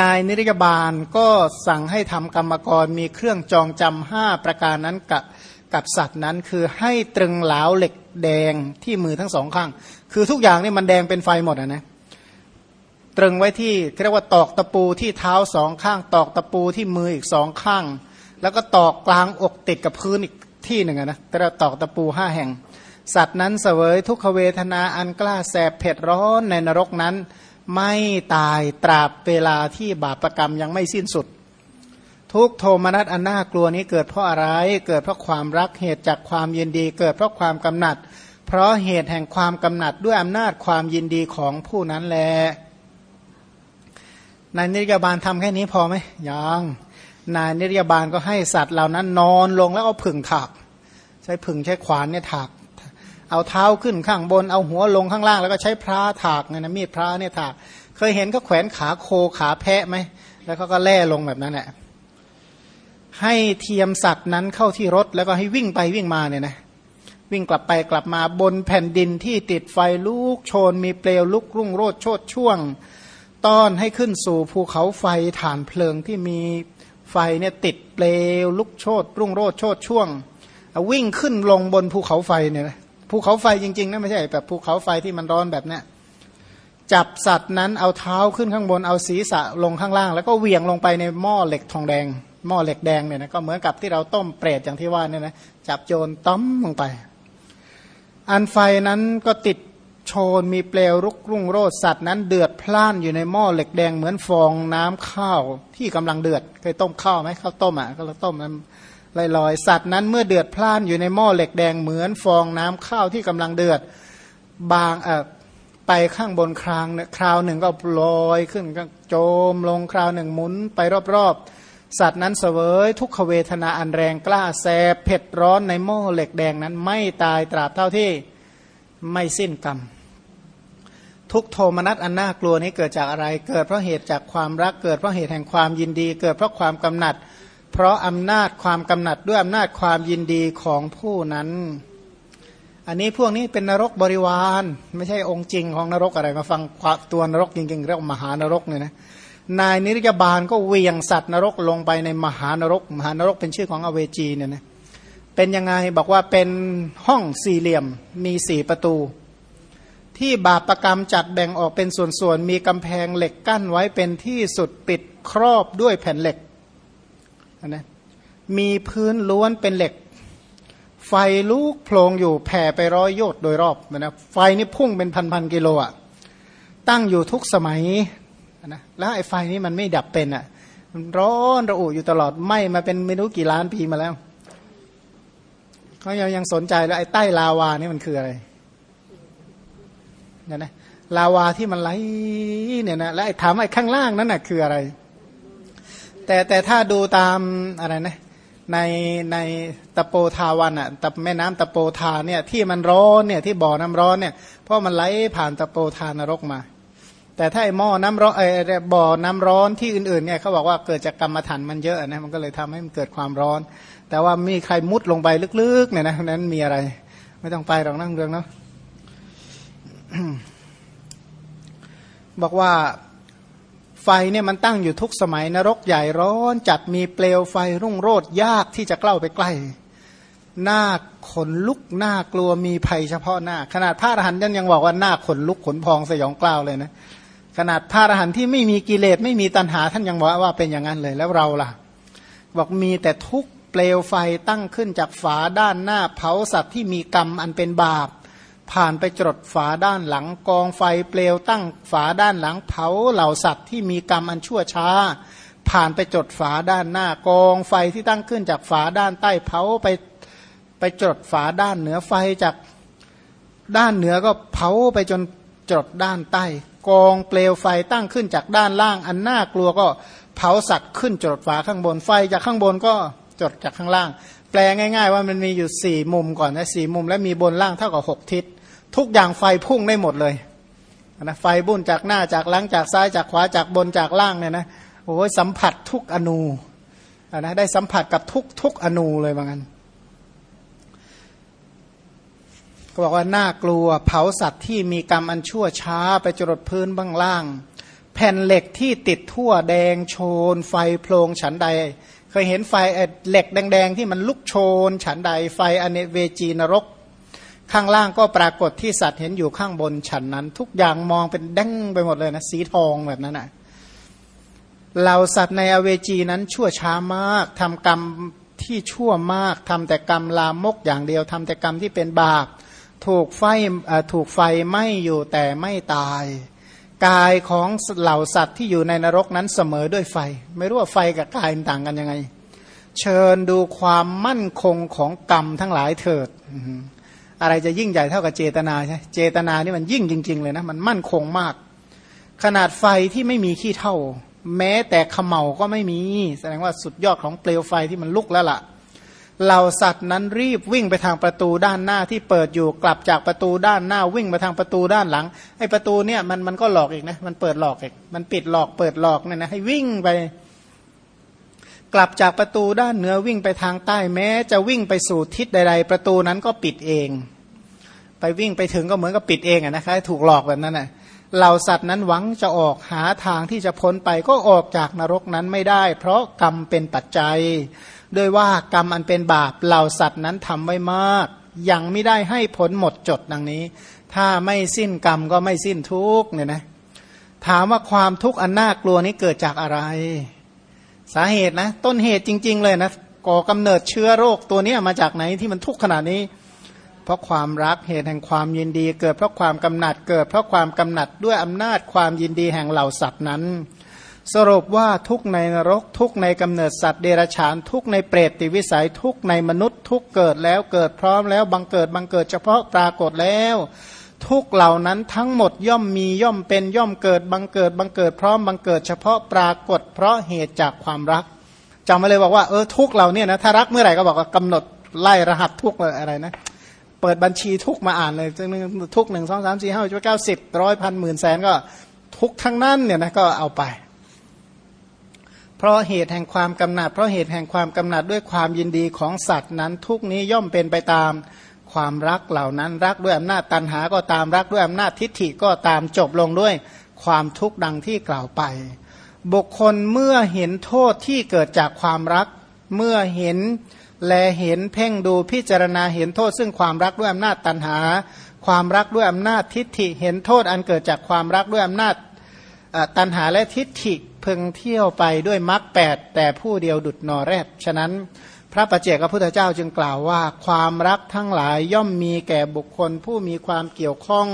นายนิริยบาลก็สั่งให้ทำกรรมกรมีเครื่องจองจำห้าประการนั้นกับกับสัตว์นั้นคือให้ตรึงเหลาเหล็กแดงที่มือทั้งสองข้าง คือทุกอย่างนี่มันแดงเป็นไฟหมดนะนะตรึงไว้ที่เรียกว่าตอกตะปูที่เท้าสองข้าง ตอกตะปูที่มืออีกสองข้าง แล้วก็ตอกกลางอกติดกับพื้นอีกที่หนึ่งนะแต่เราตอกตะปูห้าแห่ง สัตว์นั้นเสวยทุกขเวทนาอันกล้าแสบเผ็ดร้อนในนรกนั้น ไม่ตายตราบเวลาที่บาปรกรรมยังไม่สิ้นสุด ทุกโทมนัสอันน่ากลัวนี้เกิดเพราะอะไร เกิดเพราะความรักเหตุจากความยินดี เกิดเพราะความกำหนัด เพราะเหตุแห่งความกำหนัดด้วยอำนาจความยินดีของผู้นั้นแลนายนิรยาบาลทำแค่นี้พอไหมยังนายนิรยาบาลก็ให้สัตว์เหล่านั้นนอนลงแล้วเอาผึ่งถักใช้ผึ่งใช้ขวานเนี่ยถัก เอาเท้าขึ้นข้างบน เอาหัวลงข้างล่าง แล้วก็ใช้พระถักเนี่ยนะมีดพระเนี่ยถักเคยเห็นก็แขวนขาโคขาแพะไหมแล้วเขาก็แล่ลงแบบนั้นแหละให้เทียมสัตว์นั้นเข้าที่รถแล้วก็ให้วิ่งไปวิ่งมาเนี่ยนะวิ่งกลับไปกลับมาบนแผ่นดินที่ติดไฟลุกโชน มีเปลวลุกรุ่งโรดโชดช่วง ต้อนให้ขึ้นสู่ภูเขาไฟฐานเพลิงที่มีไฟเนี่ยติดเปลวลุกโชดรุ่งโรดโชดช่วง วิ่งขึ้นลงบนภูเขาไฟเนี่ย ภูเขาไฟจริงๆนะไม่ใช่แบบภูเขาไฟที่มันร้อนแบบเนี้ยจับสัตว์นั้นเอาเท้าขึ้นข้างบนเอาศีรษะลงข้างล่าง แล้วก็เหวี่ยงลงไปในหม้อเหล็กทองแดง หม้อเหล็กแดงเนี่ยนะก็เหมือนกับที่เราต้มเปรตอย่างที่ว่าเนี่ยนะจับโจรต้มลงไป อันไฟนั้นก็ติดโชนมีเปลวรุกรุ่งโรดสัตว์นั้นเดือดพล่านอยู่ในหม้อเหล็กแดงเหมือนฟองน้ำข้าวที่กำลังเดือดเคยต้มข้าวไหมข้าวต้มอะก็เราต้มนั้น ลอยๆ สัตว์นั้นเมื่อเดือดพล่านอยู่ในหม้อเหล็กแดงเหมือนฟองน้ำข้าวที่กำลังเดือดบางเออไปข้างบนครางเนี่ยคราวหนึ่งก็ลอยขึ้นก็โจมลงคราวหนึ่งหมุนไปรอบๆ สัตว์นั้นเสวยทุกขเวทนาอันแรงกล้าแสบเผ็ดร้อนในหม้อเหล็กแดงนั้นไม่ตายตราบเท่าที่ไม่สิ้นกรรม ทุกโทมนัสอันน่ากลัวนี้เกิดจากอะไร เกิดเพราะเหตุจากความรักเกิดเพราะเหตุแห่งความยินดี เกิดเพราะความกำหนัด เพราะอำนาจความกำหนัดด้วยอำนาจความยินดีของผู้นั้น อันนี้พวกนี้เป็นนรกบริวาร ไม่ใช่องค์จริงของนรกอะไรมาฟังตัวนรกจริงๆเรียกมหานรกเนี่ยนะนายนิรยาบาลก็เวียงสัตว์นรกลงไปในมหานรก มหานรกเป็นชื่อของอเวจีเนี่ยนะเป็นยังไงบอกว่าเป็นห้องสี่เหลี่ยมมีสี่ประตู ที่บาปรกรรมจัดแบ่งออกเป็นส่วนๆ มีกำแพงเหล็กกั้นไว้เป็นที่สุดปิดครอบด้วยแผ่นเหล็ก นะมีพื้นล้วนเป็นเหล็ก ไฟลุกโผลงอยู่แผ่ไปร้อยโยชน์โดยรอบนะไฟนี่พุ่งเป็นพันๆกิโลอะตั้งอยู่ทุกสมัยนะแล้วไอ้ไฟนี้มันไม่ดับเป็นอะมันร้อนระอุอยู่ตลอดไหมมาเป็นไม่รู้กี่ล้านปีมาแล้วเขายังยังสนใจแล้วไอ้ใต้ลาวานี่มันคืออะไรเนี่ยนะลาวาที่มันไหลเนี่ยนะแล้วถามไอ้ข้างล่างนั้นน่ะคืออะไร แต่แต่ถ้าดูตามอะไรนะในในตะโปทาวันอะตะแม่น้ำตะโปทาเนี่ยที่มันร้อนเนี่ยที่บ่อน้ำร้อนเนี่ยเพราะมันไหลผ่านตะโปทานรกมา แต่ถ้าไอหม้อน้ำร้อนไอบ่อน้ำร้อนที่อื่นๆเนี่ยเขาบอกว่าเกิดจากกรรมฐานมันเยอะนะมันก็เลยทำให้มันเกิดความร้อน แต่ว่ามีใครมุดลงไปลึกๆเนี่ยนะนั้นมีอะไร ไม่ต้องไปหรอกนั่งเรื่องเนาะบอกว่า ไฟเนี่ยมันตั้งอยู่ทุกสมัยนรกใหญ่ร้อนจัดมีเปลวไฟรุ่งโรดยากที่จะเกล้าไปใกล้หน้าขนลุกหน้ากลัวมีภัยเฉพาะหน้า ขนาดพระอรหันต์ยังยังบอกว่าหน้าขนลุกขนพองสยองกล้าวเลยนะขนาดพระอรหันต์ที่ไม่มีกิเลสไม่มีตัณหาท่านยังบอกว่าเป็นอย่างนั้นเลยแล้วเราล่ะ บอกมีแต่ทุกเปลวไฟตั้งขึ้นจากฝาด้านหน้าเผาสัตว์ที่มีกรรมอันเป็นบาป ผ่านไปจดฝาด้านหลังกองไฟเปลวตั้งฝาด้านหลังเผาเหล่าสัตว์ที่มีกรรมอันชั่วช้า ผ่านไปจดฝาด้านหน้ากองไฟที่ตั้งขึ้นจากฝาด้านใต้เผาไปไปจดฝาด้านเหนือไฟจากด้านเหนือก็เผาไปจนจดด้านใต้ กองเปลวไฟตั้งขึ้นจากด้านล่างอันน่ากลัวก็เผาสัตว์ขึ้นจดฝาข้างบนไฟจากข้างบนก็จดจากข้างล่าง แปลง่าย ๆ ว่ามันมีอยู่สี่มุมก่อนนะสี่มุม และมีบนล่างเท่ากับหกทิศ ทุกอย่างไฟพุ่งได้หมดเลยนะไฟบุ่นจากหน้าจากหลังจากซ้ายจากขวาจากบนจากล่างเนี่ยนะโอ้ยสัมผัสทุกอนูนะได้สัมผัสกับทุกทุกอนูเลยว่างั้นก็บอกว่าน่ากลัวเผาสัตว์ที่มีกรรมอันชั่วช้าไปจรดพื้นบ้างล่าง แผ่นเหล็กที่ติดทั่วแดงโชน ไฟโพลงฉันใด เคยเห็นไฟเหล็กแดง ๆ ที่มันลุกโชน ฉันใดไฟอเนเวจีนรก ข้างล่างก็ปรากฏที่สัตว์เห็นอยู่ข้างบนฉันนั้น ทุกอย่างมองเป็นแดงไปหมดเลยนะสีทองแบบนั้นนะเหล่าสัตว์ในอเวจีนั้นชั่วช้ามากทำกรรมที่ชั่วมากทำแต่กรรมลามกอย่างเดียวทำแต่กรรมที่เป็นบาปถูกไฟถูกไฟไหม้อยู่แต่ไม่ตาย กายของเหล่าสัตว์ที่อยู่ในนรกนั้นเสมอด้วยไฟ ไม่รู้ว่าไฟกับกายต่างกันยังไง เชิญดูความมั่นคงของกรรมทั้งหลายเถิด อะไรจะยิ่งใหญ่เท่ากับเจตนาใช่เจตนานี่มันยิ่งจริง ๆ เลยนะมันมั่นคงมาก ขนาดไฟที่ไม่มีขี้เท่า แม้แต่ขมเหลาก็ไม่มี แสดงว่าสุดยอดของเปลวไฟที่มันลุกแล้วละ่ะ เหล่าสัตว์นั้นรีบวิ่งไปทางประตูด้านหน้าที่เปิดอยู่กลับจากประตูด้านหน้าวิ่งมาทางประตูด้านหลังไอ้ประตูเนี่ยมันมันก็หลอกอีกนะมันเปิดหลอกอีกมันปิดหลอกเปิดหลอกเนี่ยนะให้วิ่งไป กลับจากประตูด้านเหนือวิ่งไปทางใต้แม้ จะวิ่งไปสู่ทิศใด ๆ ประตูนั้นก็ปิดเอง ไปวิ่งไปถึงก็เหมือนกับปิดเองอะนะคะถูกหลอกแบบนั้นน่ะเหล่าสัตว์นั้นหวังจะออกหาทางที่จะพ้นไปก็ออกจากนรกนั้นไม่ได้ เพราะกรรมเป็นปัจจัย ด้วยว่ากรรมอันเป็นบาปเหล่าสัตว์นั้นทำไว้มาก ยังไม่ได้ให้ผลหมดจดดังนี้ ถ้าไม่สิ้นกรรมก็ไม่สิ้นทุกเนี่ยนะถามว่าความทุกข์อันน่ากลัวนี้เกิดจากอะไร สาเหตุนะ ต้นเหตุจริง ๆ เลยนะก่อกำเนิดเชื้อโรคตัวนี้มาจากไหนที่มันทุกข์ขนาดนี้ เพราะความรักเหตุแห่งความยินดี เกิดเพราะความกำหนัดเกิด เพราะความกำหนัดด้วยอำนาจความยินดีแห่งเหล่าสัตว์นั้น สรุปว่าทุกในนรก ทุกในกำเนิดสัตว์เดรัจฉาน ทุกในเปรตติวิสัย ทุกในมนุษย์ ทุกเกิดแล้วเกิดพร้อมแล้วบังเกิดบังเกิดเฉพาะปรากฏแล้ว ทุกเหล่านั้นทั้งหมดย่อมมีย่อมเป็นย่อมเกิดบังเกิดบังเกิดพร้อมบังเกิดเฉพาะปรากฏ เพราะเหตุจากความรักจำมาเลยบอกว่าเออทุกเหล่านี้นะถ้ารักเมื่อไหร่ก็บอกว่ากำหนดไล่รหัสทุกอะไรนะเปิดบัญชีทุกมาอ่านเลยทุกหนึ่งสองสามสี่ห้าหกเก้าสิบร้อยพันหมื่นแสนก็ทุกทั้งนั้นเนี่ยนะก็เอาไป เพราะเหตุแห่งความกำหนัด เพราะเหตุแห่งความกำหนัดด้วยความยินดีของสัตว์นั้น ทุกนี้ย่อมเป็นไปตามความรักเหล่านั้นรักด้วยอำนาจตันหาก็ตามรักด้วยอำนาจทิฏฐิก็ตามจบลงด้วยความทุกข์ดังที่กล่าวไป บุคคลเมื่อเห็นโทษที่เกิดจากความรัก เมื่อเห็นแลเห็นเพ่งดูพิจารณาเห็นโทษ ซึ่งความรักด้วยอำนาจตันหา ความรักด้วยอำนาจทิฏฐิ เห็นโทษอันเกิดจากความรักด้วยอำนาจตันหาและทิฏฐิ พึงเที่ยวไปด้วยมรรคแปดแต่ผู้เดียวดุดนอแรดฉะนั้นพระประเจกพระพุทธเจ้าจึงกล่าวว่า ความรักทั้งหลายย่อมมีแก่บุคคลผู้มีความเกี่ยวข้อง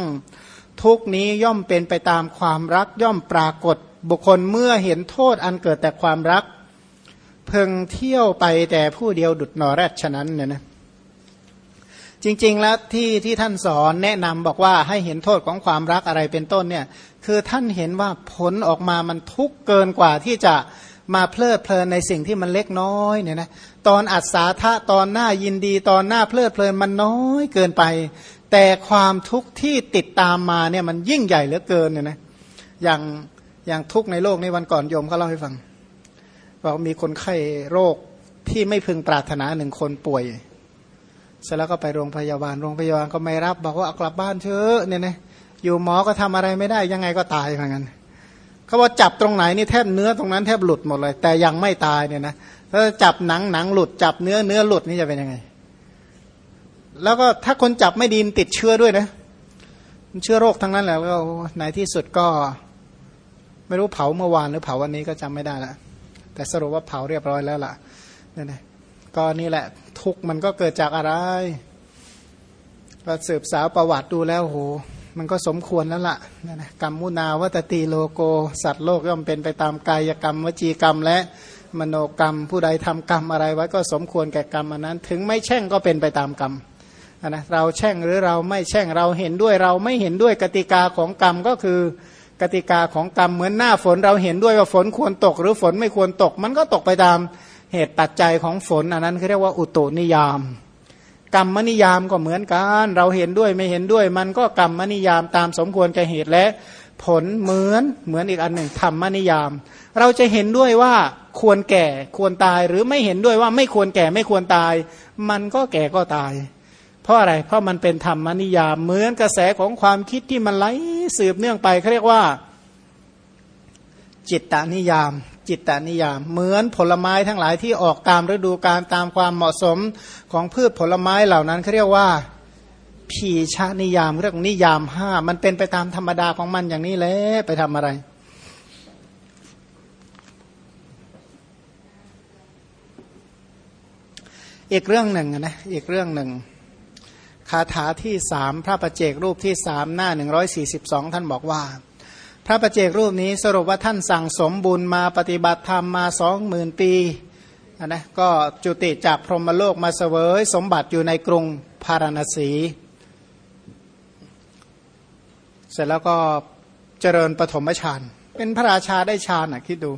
ทุกนี้ย่อมเป็นไปตามความรักย่อมปรากฏบุคคลเมื่อเห็นโทษอันเกิดแต่ความรักเพึงเที่ยวไปแต่ผู้เดียวดุดนอแรดฉะนั้นเนี่ยนะ จริง ๆ แล้วที่ที่ท่านสอนแนะนำบอกว่าให้เห็นโทษของความรักอะไรเป็นต้นเนี่ยคือท่านเห็นว่าผลออกมามันทุกเกินกว่าที่จะมาเพลิดเพลินในสิ่งที่มันเล็กน้อยเนี่ยนะตอนอัศาธาตอนหน้ายินดีตอนหน้าเพลิดเพลินมันน้อยเกินไป แต่ความทุกข์ที่ติดตามมาเนี่ยมันยิ่งใหญ่เหลือเกินเนี่ยนะอย่างอย่างทุกข์ในโลกในวันก่อนโยมเขาเล่าให้ฟังบอกมีคนไข้โรคที่ไม่พึงปรารถนาหนึ่งคนป่วย เสร็จแล้วก็ไปโรงพยาบาล โรงพยาบาลก็ไม่รับ บอกว่าเอากลับบ้านเถอะเนี่ยนะอยู่หมอก็ทำอะไรไม่ได้ยังไงก็ตายเหมือนกันเขาว่าจับตรงไหนนี่แทบเนื้อตรงนั้นแทบหลุดหมดเลย แต่ยังไม่ตายเนี่ยนะถ้าจับหนังหนังหลุดจับเนื้อเนื้อหลุดนี่จะเป็นยังไง แล้วก็ถ้าคนจับไม่ดีติดเชื้อด้วยนะเชื้อโรคทั้งนั้นแหละแล้วในที่สุดก็ ไม่รู้เผาเมื่อวานหรือเผาวันนี้ก็จำไม่ได้ละแต่สรุปว่าเผาเรียบร้อยแล้วล่ะเนี่ยนะ ก็นี่แหละ ทุกมันก็เกิดจากอะไร ก็สืบสาวประวัติดูแล้วโห มันก็สมควรแล้วละ่ะนะกรรมมุนาวัตตีโลโก สัตว์โลกย่อมเป็นไปตามกายกรรม วจีกรรม และมโนกรรม ผู้ใดทำกรรมอะไรไว้ก็สมควรแก่กรรมอันนั้น ถึงไม่แช่งก็เป็นไปตามกรรมนะเราแช่งหรือเราไม่แช่งเราเห็นด้วยเราไม่เห็นด้วยกติกาของกรรมก็คือกติกาของกรรมเหมือนหน้าฝนเราเห็นด้วยว่าฝนควรตก หรือฝนไม่ควรตก มันก็ตกไปตาม เหตุปัจจัยของฝนอันนั้นเขาเรียกว่าอุตุนิยาม กรรมนิยามก็เหมือนกัน เราเห็นด้วยไม่เห็นด้วย มันก็กรรมนิยามตามสมควรแก่เหตุและผลเหมือนเหมือนอีกอันหนึ่งธรรมนิยาม เราจะเห็นด้วยว่าควรแก่ควรตายหรือไม่เห็นด้วยว่าไม่ควรแก่ไม่ควรตาย มันก็แก่ก็ตาย เพราะอะไรเพราะมันเป็นธรรมนิยามเหมือนกระแสของความคิดที่มันไหลสืบเนื่องไปเขาเรียกว่า จิตตนิยาม จิตตนิยาม เหมือนผลไม้ทั้งหลายที่ออกตามฤดูกาลตามความเหมาะสมของพืชผลไม้เหล่านั้นเขาเรียกว่าพีชานิยามเรื่องนิยามห้ามันเป็นไปตามธรรมดาของมันอย่างนี้แหละไปทำอะไรอีกเรื่องหนึ่งนะอีกเรื่องหนึ่งคาถาที่สามพระประเจกรูปที่สามหน้าหนึ่งร้อยสี่สิบสองท่านบอกว่า พระประเจกรูปนี้สรุปว่าท่านสั่งสมบุญมาปฏิบัติธรรมมาสองหมื่นปีนะก็จุติจากพรหมโลกมาเสวย สมบัติอยู่ในกรุงพาราณสี เสร็จแล้วก็เจริญปฐมฌานเป็นพระราชาได้ฌานอะคิดดู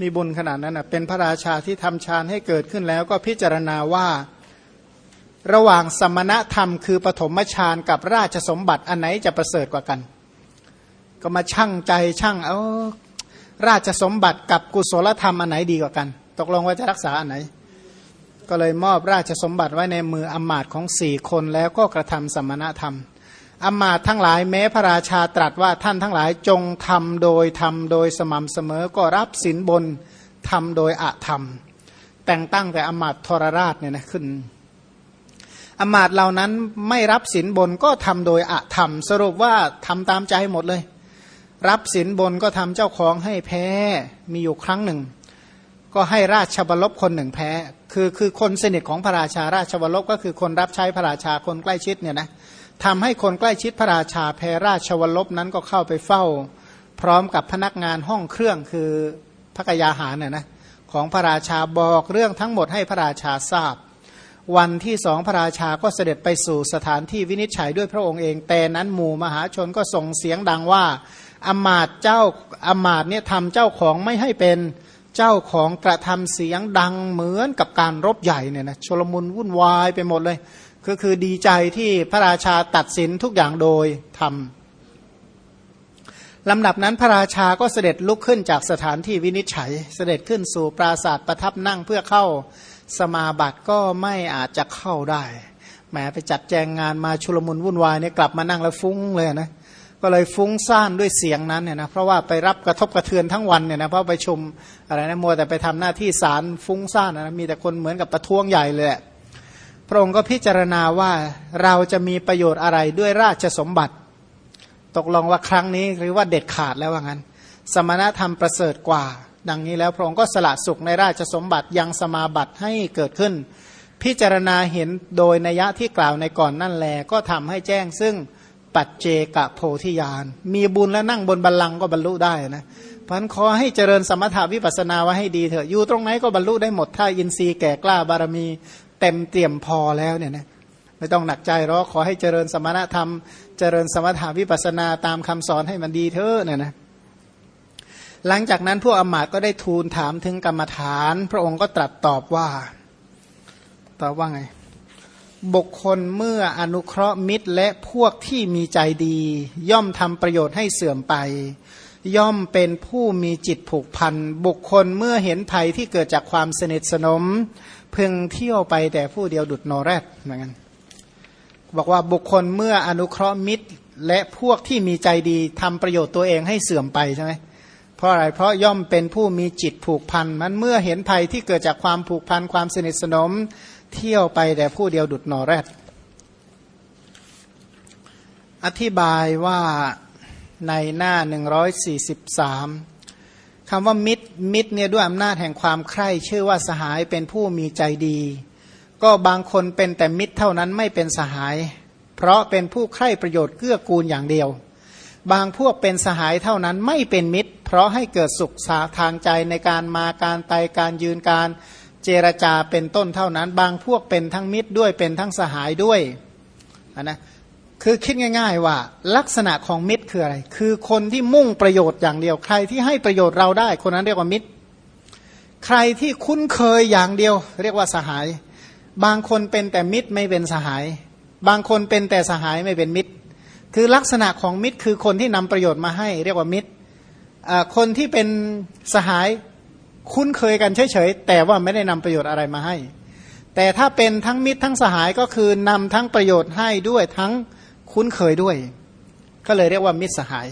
มีบุญขนาดนั้นอะเป็นพระราชาที่ทำฌานให้เกิดขึ้นแล้ว ก็พิจารณาว่าระหว่างสมณธรรมคือปฐมฌานกับราชสมบัติอันไหนจะประเสริฐกว่ากัน ก็มาชั่งใจชั่งเอาราชสมบัติกับกุศลธรรมอันไหนดีกว่ากัน ตกลงว่าจะรักษาอันไหน ก็เลยมอบราชสมบัติไว้ในมืออมาตของสี่คนแล้วก็กระทำสมณธรรมอมาตทั้งหลายแม้พระราชาตรัสว่าท่านทั้งหลายจงทำโดยทำโดยสม่ำเสมอก็รับสินบนทำโดยอะธรรม แต่งตั้งแต่อมาตทรราชเนี่ยนะขึ้นอมาตเหล่านั้นไม่รับสินบนก็ทำโดยอะธรรม สรุปว่าทำตามใจหมดเลย รับสินบนก็ทำเจ้าของให้แพ้มีอยู่ครั้งหนึ่ง ก็ให้ราชบลบคนหนึ่งแพ้ คือคือคนสนิทของพระราชาราชบลบก็คือคนรับใช้พระราชาคนใกล้ชิดเนี่ยนะทำให้คนใกล้ชิดพระราชาแพ้ราชวลบนั้นก็เข้าไปเฝ้า พร้อมกับพนักงานห้องเครื่องคือพระกยาหารน่ยนะของพระราชาบอกเรื่องทั้งหมดให้พระราชาทราบ วันที่สองพระราชาก็เสด็จไปสู่สถานที่วินิจฉัยด้วยพระองค์เองแต่นั้นหมู่มหาชนก็ส่งเสียงดังว่า อมาตเจ้าอมาตเนี่ยทำเจ้าของไม่ให้เป็นเจ้าของกระทำเสียงดังเหมือนกับการรบใหญ่เนี่ยนะชลมุนวุ่นวายไปหมดเลย ก็คือดีใจที่พระราชาตัดสินทุกอย่างโดยทำลำดับนั้นพระราชาก็เสด็จลุกขึ้นจากสถานที่วินิจฉัย เสด็จขึ้นสู่ปราศาสตร์ประทับนั่งเพื่อเข้าสมาบัติก็ไม่อาจจะเข้าได้แหมไปจัดแจงงานมาชุลมุนวุ่นวายเนี่ยกลับมานั่งแล้วฟุ้งเลยนะ ก็เลยฟุ้งซ่านด้วยเสียงนั้นเนี่ยนะเพราะว่าไปรับกระทบกระเทือนทั้งวันเนี่ยนะเพราะไปชมอะไรนะมัวแต่ไปทำหน้าที่สารฟุ้งซ่านนะมีแต่คนเหมือนกับประท้วงใหญ่เลยพระองค์ก็พิจารณาว่าเราจะมีประโยชน์อะไรด้วยราชสมบัติ ตกลงว่าครั้งนี้หรือว่าเด็ดขาดแล้วว่างั้น สมณธรรมประเสริฐกว่า ดังนี้แล้วพระองค์ก็สละสุขในราชสมบัติยังสมาบัติให้เกิดขึ้น พิจารณาเห็นโดยนัยะที่กล่าวในก่อนนั่นแลก็ทำให้แจ้งซึ่ง ปัจเจกโพธิญาณมีบุญแล้วนั่งบนบัลลังก์ก็บรรลุได้นะพันขอให้เจริญสมถาวิปัสนาไว้ให้ดีเถอะอยู่ตรงไหนก็บรรลุได้หมดถ้าอินทรีย์แก่กล้าบารมีเต็มเตี่ยมพอแล้วเนี่ยนะไม่ต้องหนักใจหรอกขอให้เจริญสมณธรรม เจริญสมถาวิปัสนาตามคำสอนให้มันดีเถอะเนี่ยนะหลังจากนั้นพวกอมาตก็ได้ทูลถามถึงกรรมฐาน พระองค์ก็ตรัสตอบว่า ตอบว่าไง บุคคลเมื่ออนุเคราะห์มิตรและพวกที่มีใจดี ย่อมทำประโยชน์ให้เสื่อมไป ย่อมเป็นผู้มีจิตผูกพัน บุคคลเมื่อเห็นภัยที่เกิดจากความสนิทสนม พึงเที่ยวไปแต่ผู้เดียวดุดนอแรดเหมือนกันบอกว่าบุคคลเมื่ออนุเคราะห์มิตรและพวกที่มีใจดีทำประโยชน์ตัวเองให้เสื่อมไปใช่ไหมเพราะอะไร เพราะย่อมเป็นผู้มีจิตผูกพัน มันเมื่อเห็นภัยที่เกิดจากความผูกพันความสนิทสนม เที่ยวไปแต่ผู้เดียวดุดนอแรด อธิบายว่าในหน้า 143คำว่ามิตรมิตรเนี่ยด้วยอำนาจแห่งความใคร่ชื่อว่าสหายเป็นผู้มีใจดี ก็บางคนเป็นแต่มิตรเท่านั้นไม่เป็นสหาย เพราะเป็นผู้ใคร่ประโยชน์เกื้อกูลอย่างเดียว บางพวกเป็นสหายเท่านั้นไม่เป็นมิตร เพราะให้เกิดสุขสาทางใจในการมาการไปการยืนการ เจรจาเป็นต้นเท่านั้น บางพวกเป็นทั้งมิตรด้วยเป็นทั้งสหายด้วยนะคือคิดง่าย ๆ ว่า ลักษณะของมิตรคืออะไร คือคนที่มุ่งประโยชน์อย่างเดียวใครที่ให้ประโยชน์เราได้ คนนั้นเรียกว่ามิตร ใครที่คุ้นเคยอย่างเดียว เรียกว่าสหาย บางคนเป็นแต่มิตรไม่เป็นสหาย บางคนเป็นแต่สหายไม่เป็นมิตร คือลักษณะของมิตรคือคนที่นำประโยชน์มาให้ เรียกว่ามิตรคนที่เป็นสหาย คุ้นเคยกันเฉยๆแต่ว่าไม่ได้นำประโยชน์อะไรมาให้ แต่ถ้าเป็นทั้งมิตรทั้งสหายก็คือนำทั้งประโยชน์ให้ด้วยทั้งคุ้นเคยด้วย ก็เลยเรียกว่ามิตรสหาย